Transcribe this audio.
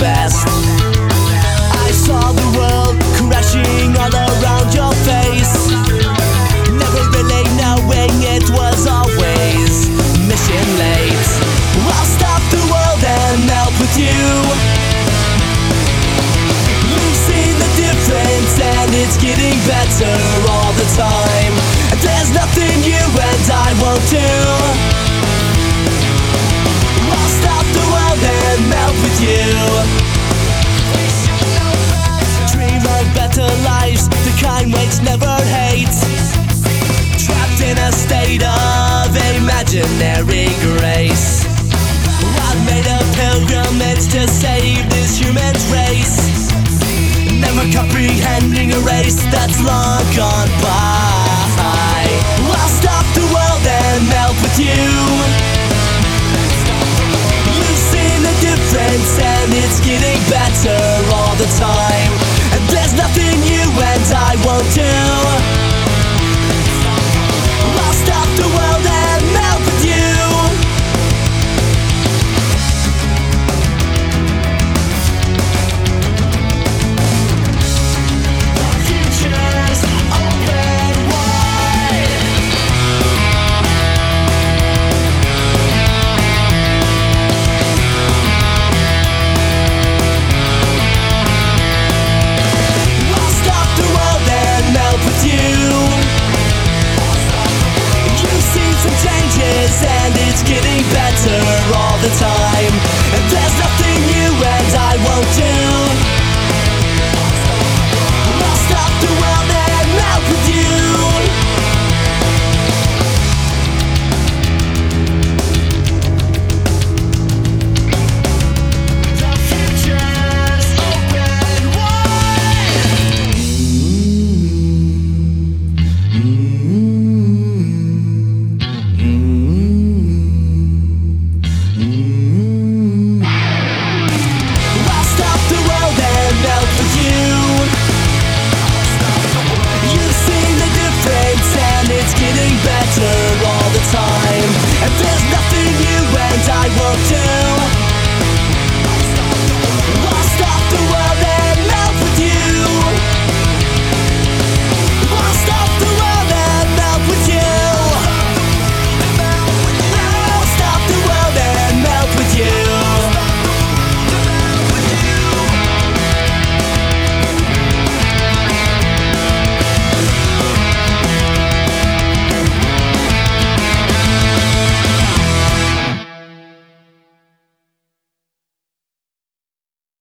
best. I saw the world. efforts to save this human race. Never comprehending a race that's long gone by.